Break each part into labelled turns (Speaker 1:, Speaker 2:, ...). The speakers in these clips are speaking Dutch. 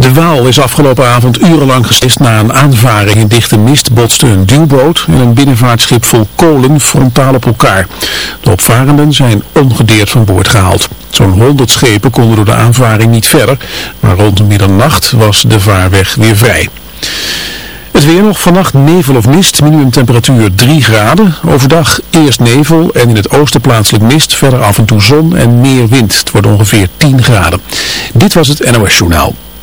Speaker 1: De Waal is afgelopen avond urenlang gesist na een aanvaring. In dichte mist botste een duwboot en een binnenvaartschip vol kolen frontaal op elkaar. De opvarenden zijn ongedeerd van boord gehaald. Zo'n 100 schepen konden door de aanvaring niet verder, maar rond middernacht was de vaarweg weer vrij. Het weer nog vannacht nevel of mist, minimumtemperatuur 3 graden. Overdag eerst nevel en in het oosten plaatselijk mist, verder af en toe zon en meer wind. Het wordt ongeveer 10 graden. Dit was het NOS Journaal.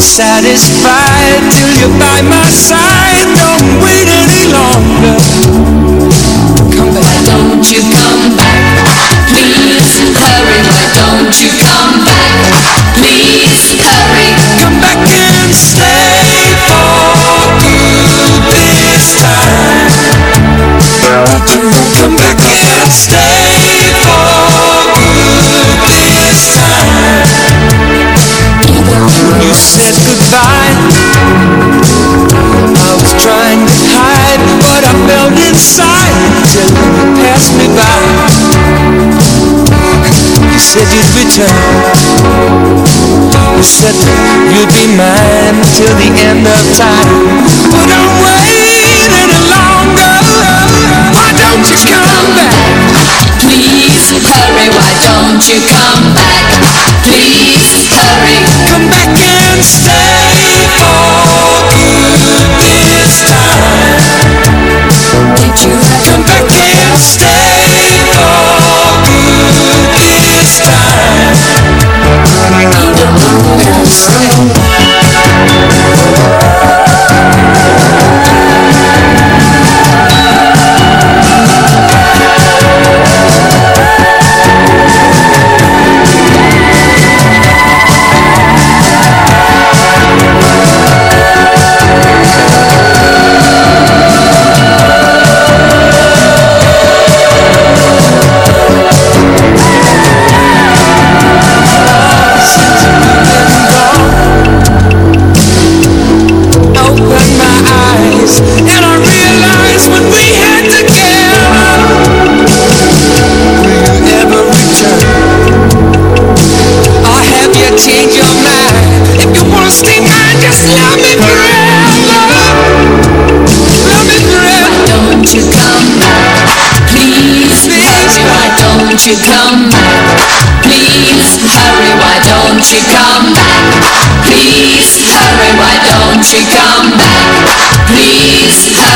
Speaker 2: Satisfied till you're by my side Don't wait any longer Come back
Speaker 3: Why don't you come back? Please hurry. Why don't you come back? Please hurry.
Speaker 2: Come back and stay for good this time. Come back and stay said you'd return. You said you'd be mine till the end of time But don't wait any longer Why don't you come back?
Speaker 3: Please hurry. Why don't you come back? Please hurry.
Speaker 2: Come back and stay for good this time
Speaker 3: Did you
Speaker 2: Come back and stay Sorry. You
Speaker 3: come back? Please hurry. Why don't you come back? Please hurry. Why don't you come back? Please hurry.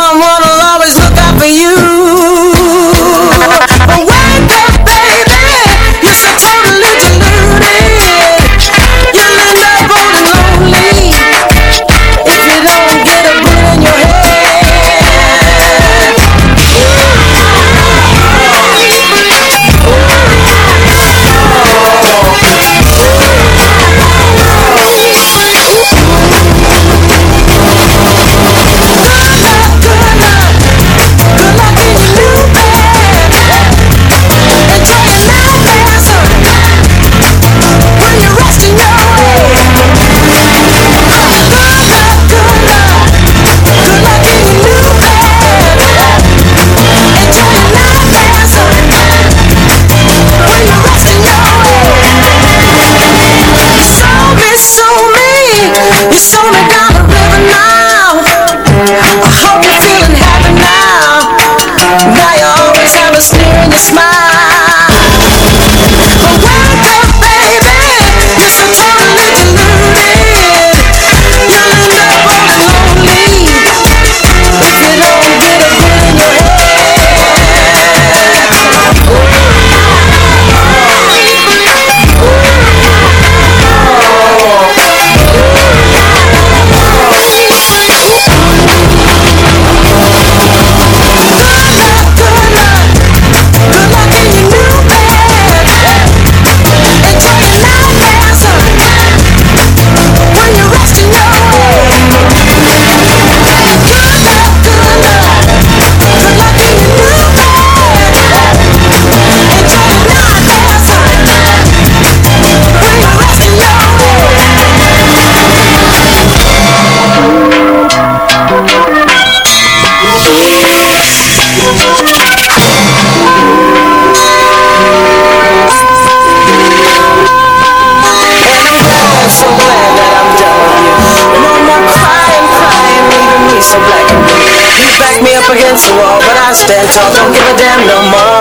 Speaker 3: You
Speaker 4: sold me
Speaker 3: down to all, but I stand tall, don't give a damn no more.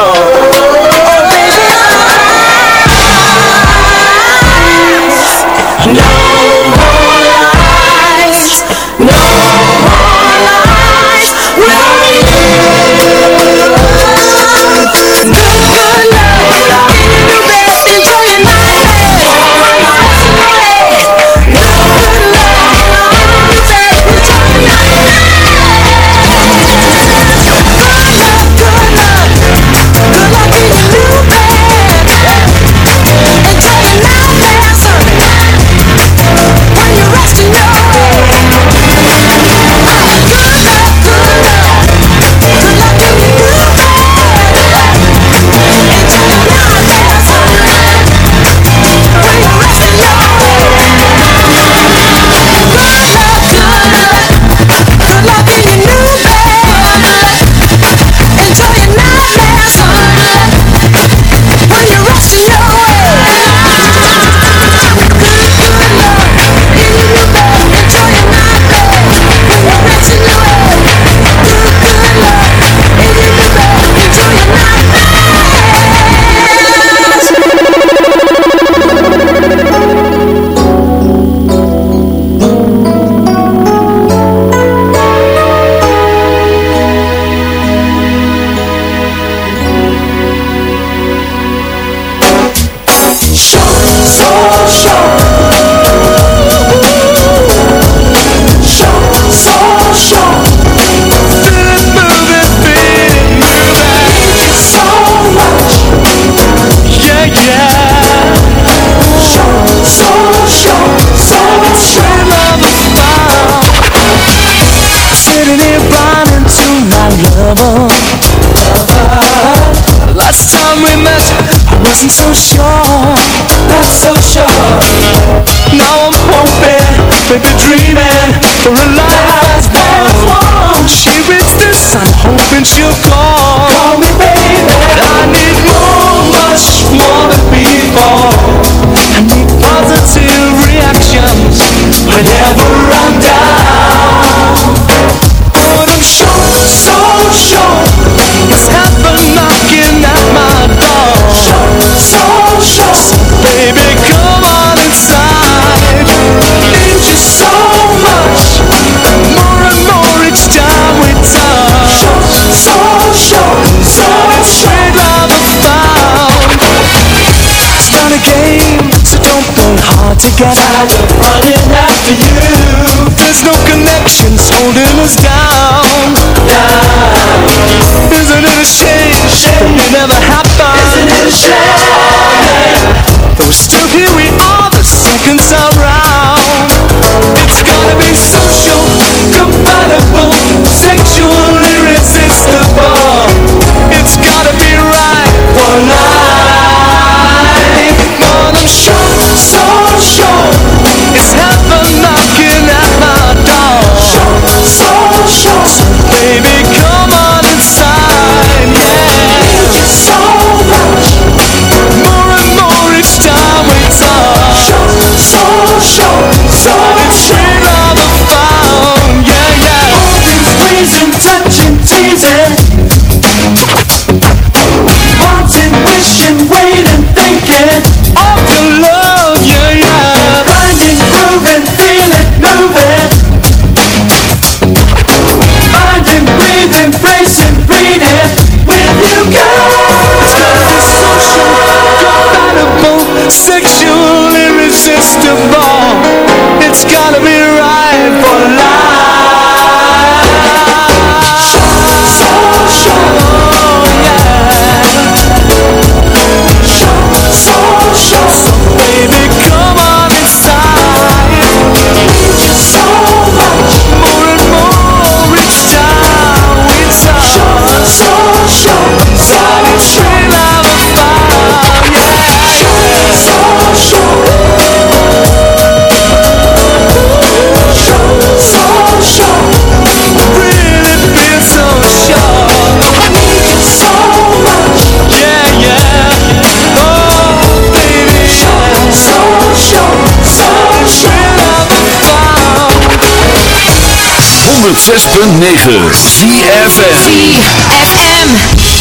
Speaker 2: together I'm running after you There's no connections holding us down, down. Isn't it a shame, shame. That it never happened Isn't it a shame Though still here we
Speaker 5: ZFM.
Speaker 6: ZFM.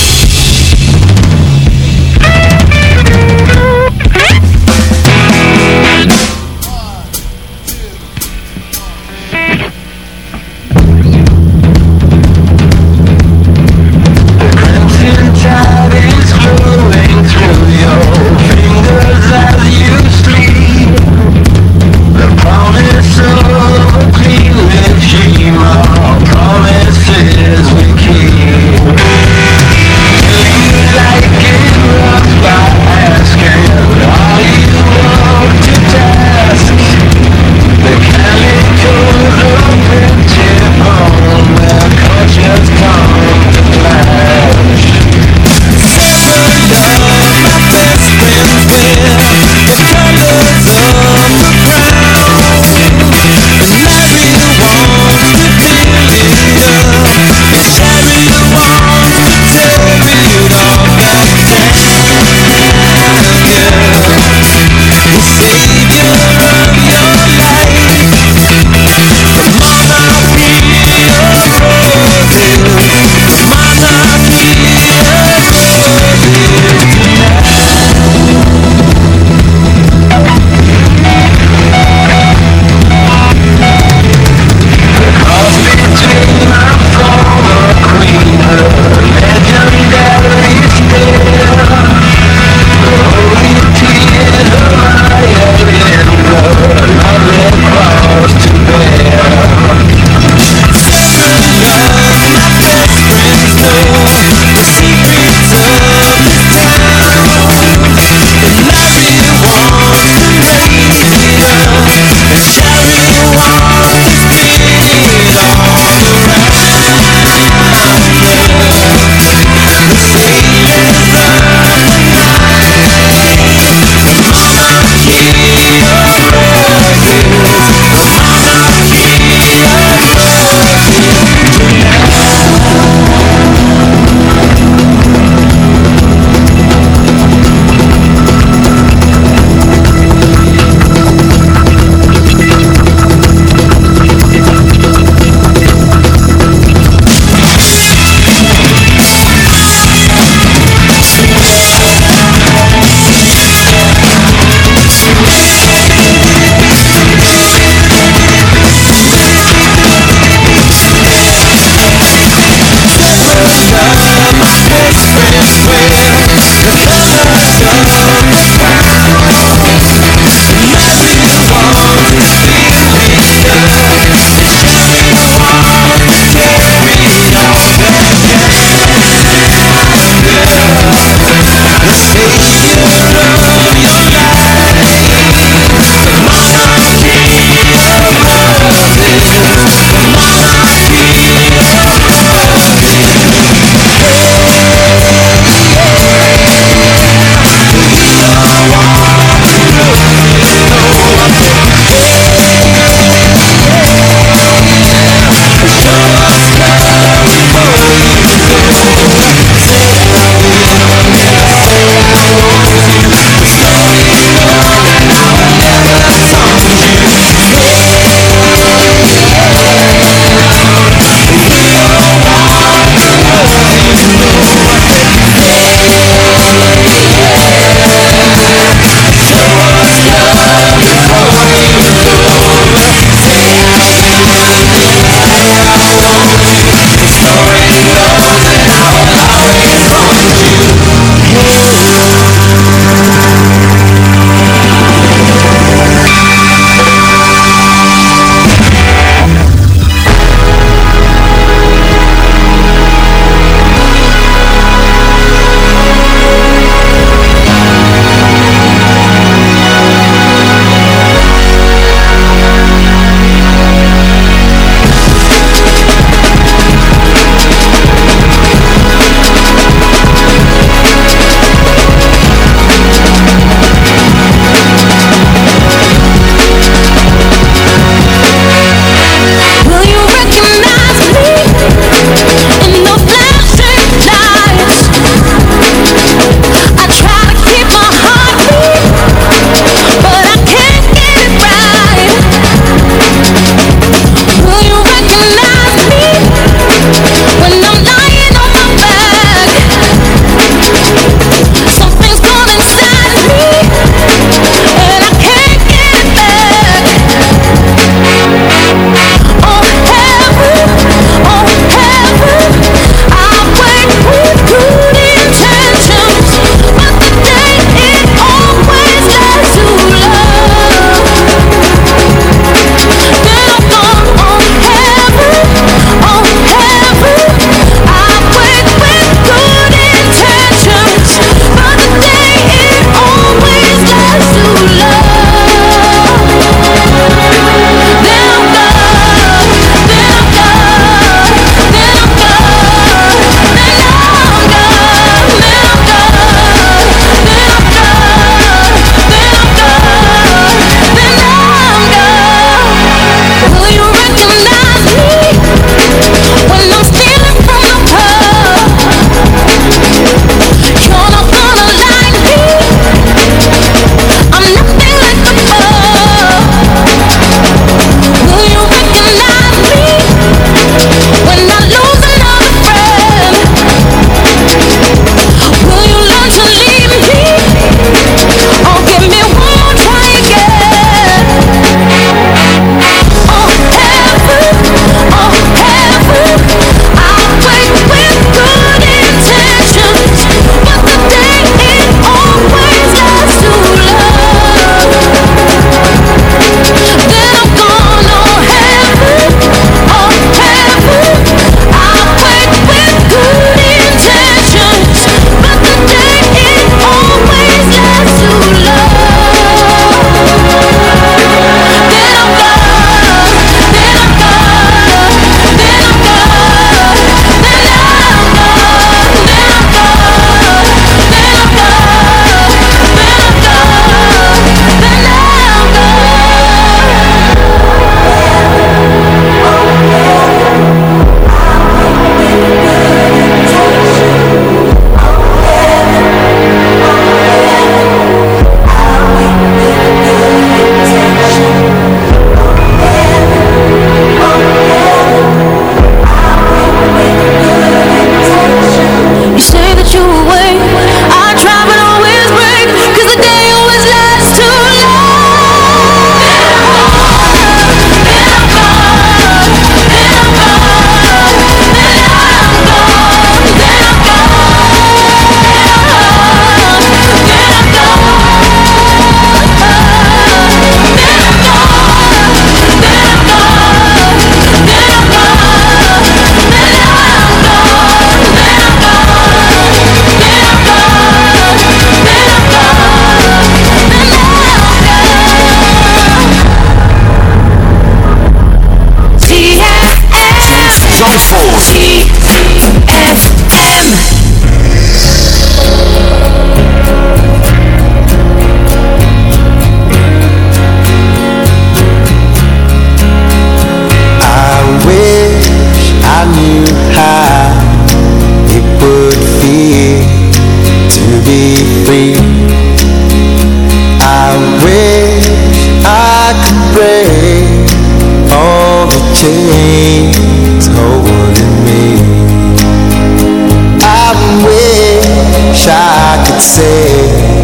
Speaker 7: say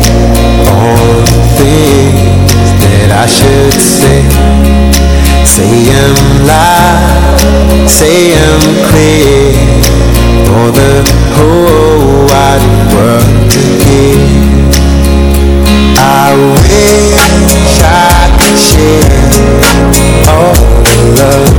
Speaker 7: all the things that I should say. Say I'm live,
Speaker 6: say I'm clear for the whole wide world to hear. I wish I could share all the love.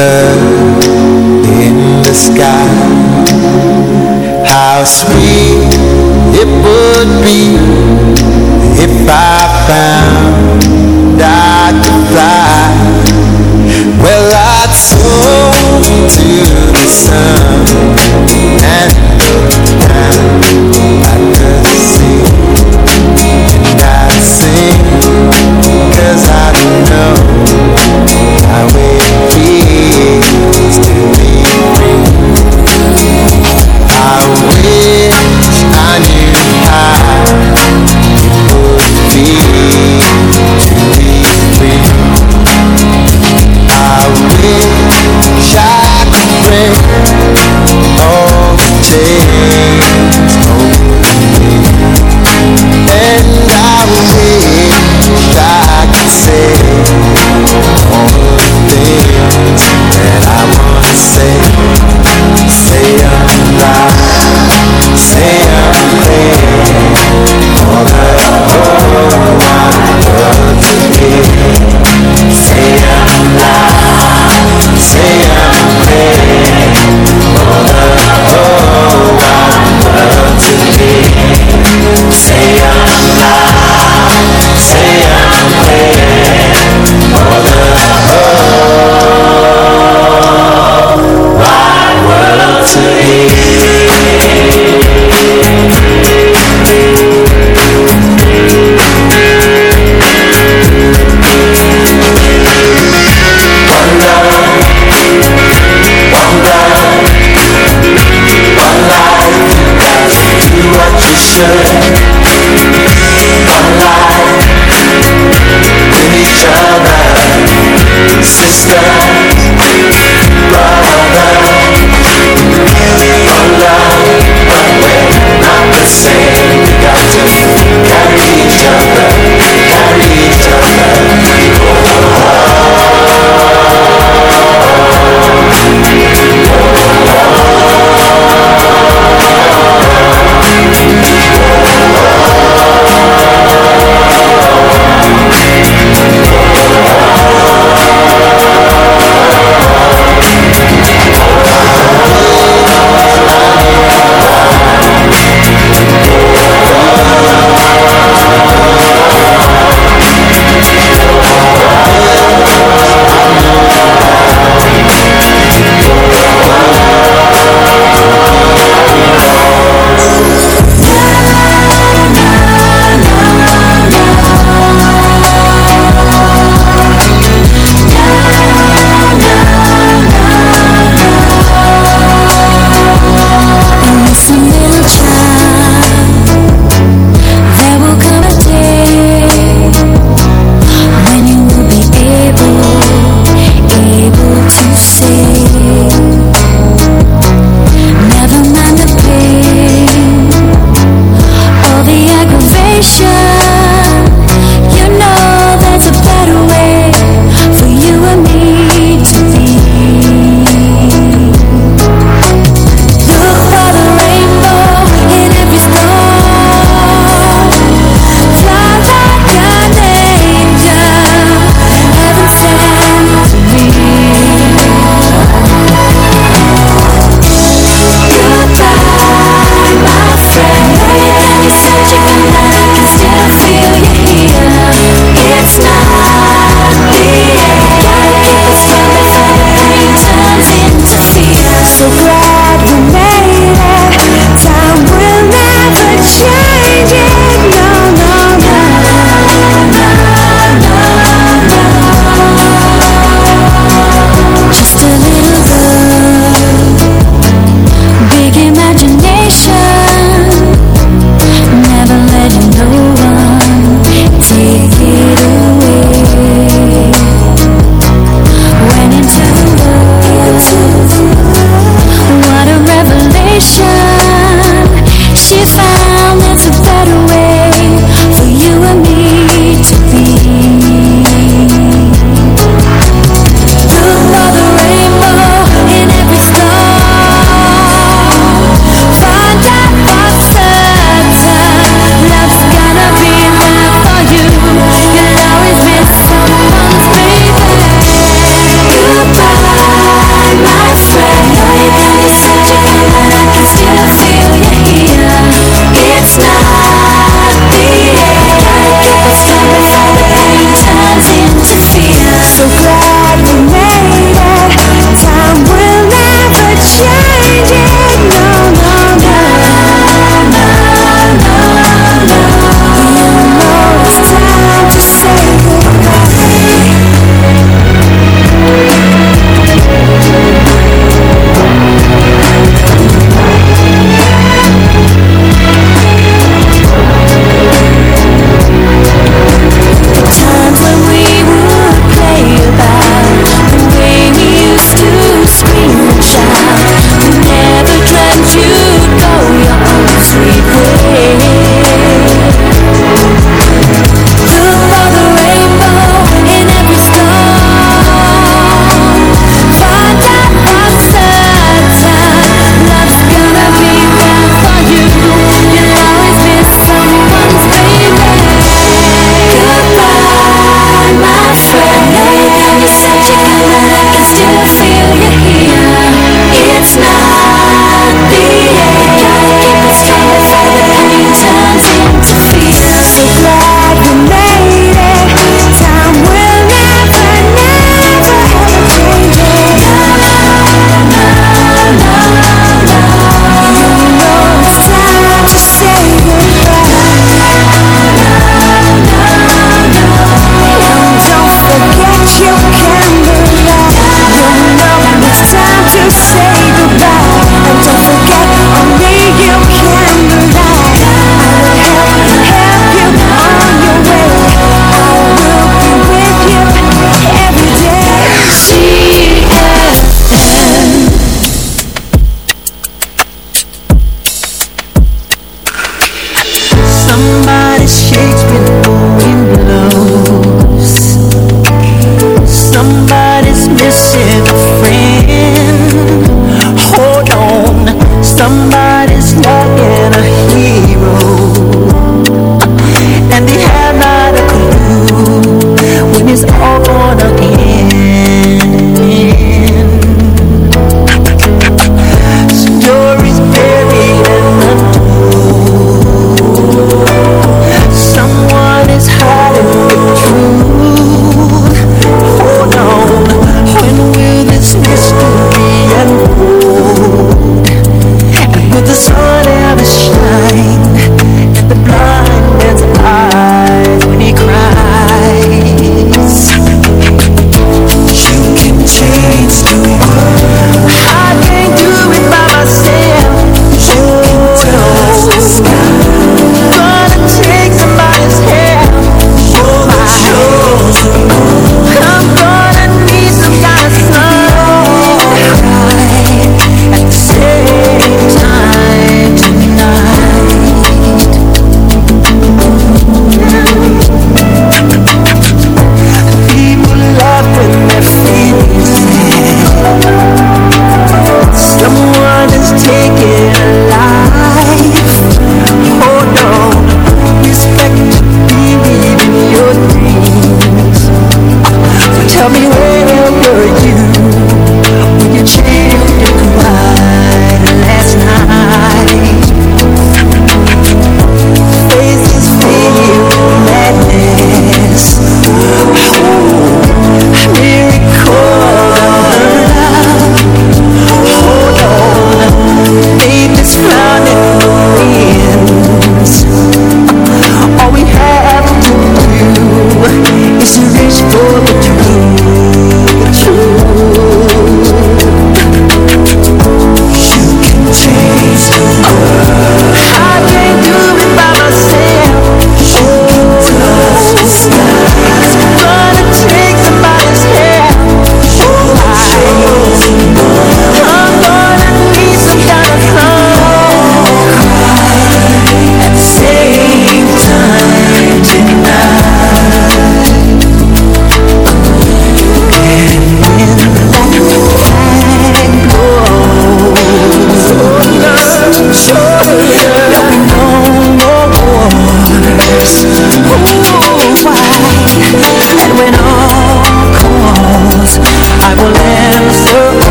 Speaker 6: bird in the sky. How sweet it would be If I found I could fly. Well, I'd soar to the sun And look down I could see And I'd sing I know I will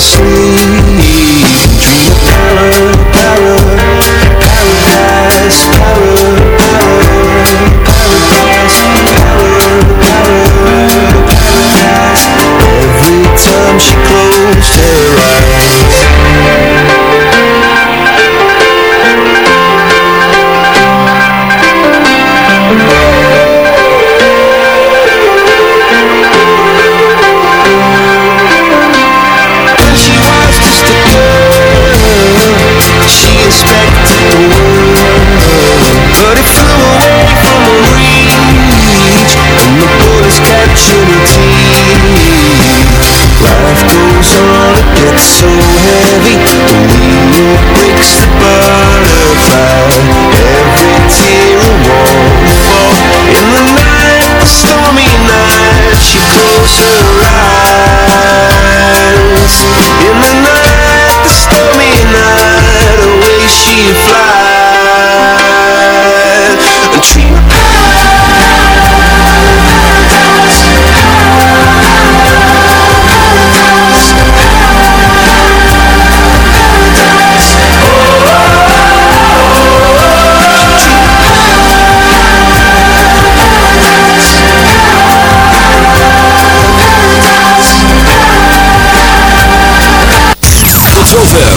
Speaker 6: asleep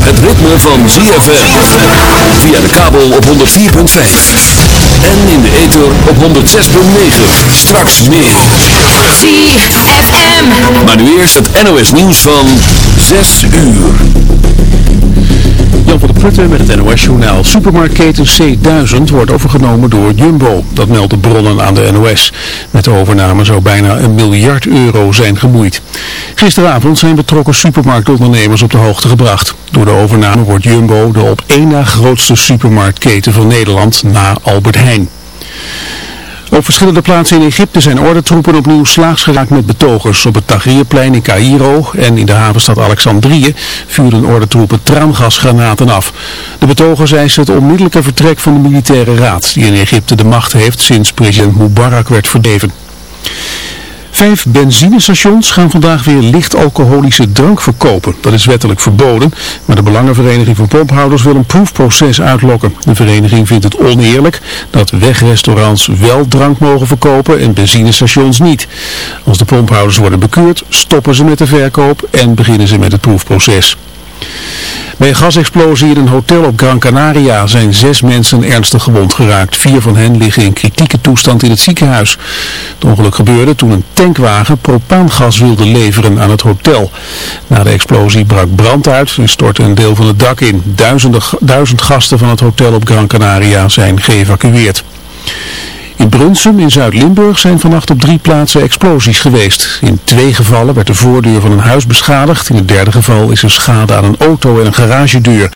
Speaker 6: het ritme van ZFM. Via de kabel op 104.5. En in de ether op 106.9. Straks meer.
Speaker 8: ZFM.
Speaker 6: Maar nu eerst het NOS nieuws van 6 uur.
Speaker 1: Jan van der Putten met het NOS-journaal. Supermarktketen C1000 wordt overgenomen door Jumbo. Dat melden bronnen aan de NOS. Met de overname zou bijna een miljard euro zijn gemoeid. Gisteravond zijn betrokken supermarktondernemers op de hoogte gebracht. Door de overname wordt Jumbo de op één na grootste supermarktketen van Nederland na Albert Heijn. Op verschillende plaatsen in Egypte zijn ordentroepen opnieuw slaags geraakt met betogers. Op het Tahrirplein in Cairo en in de havenstad Alexandrië vuurden ordentroepen traangasgranaten af. De betogers eisen het onmiddellijke vertrek van de militaire raad die in Egypte de macht heeft sinds president Mubarak werd verdreven. Vijf benzinestations gaan vandaag weer licht alcoholische drank verkopen. Dat is wettelijk verboden, maar de Belangenvereniging van Pomphouders wil een proefproces uitlokken. De vereniging vindt het oneerlijk dat wegrestaurants wel drank mogen verkopen en benzinestations niet. Als de pomphouders worden bekeurd, stoppen ze met de verkoop en beginnen ze met het proefproces. Bij een gasexplosie in een hotel op Gran Canaria zijn zes mensen ernstig gewond geraakt. Vier van hen liggen in kritieke toestand in het ziekenhuis. Het ongeluk gebeurde toen een tankwagen propaangas wilde leveren aan het hotel. Na de explosie brak brand uit en stortte een deel van het dak in. Duizenden, duizend gasten van het hotel op Gran Canaria zijn geëvacueerd. In Brunsum in Zuid-Limburg zijn vannacht op drie plaatsen explosies geweest. In twee gevallen werd de voordeur van een huis beschadigd. In het derde geval is er schade aan een auto en een garagedeur.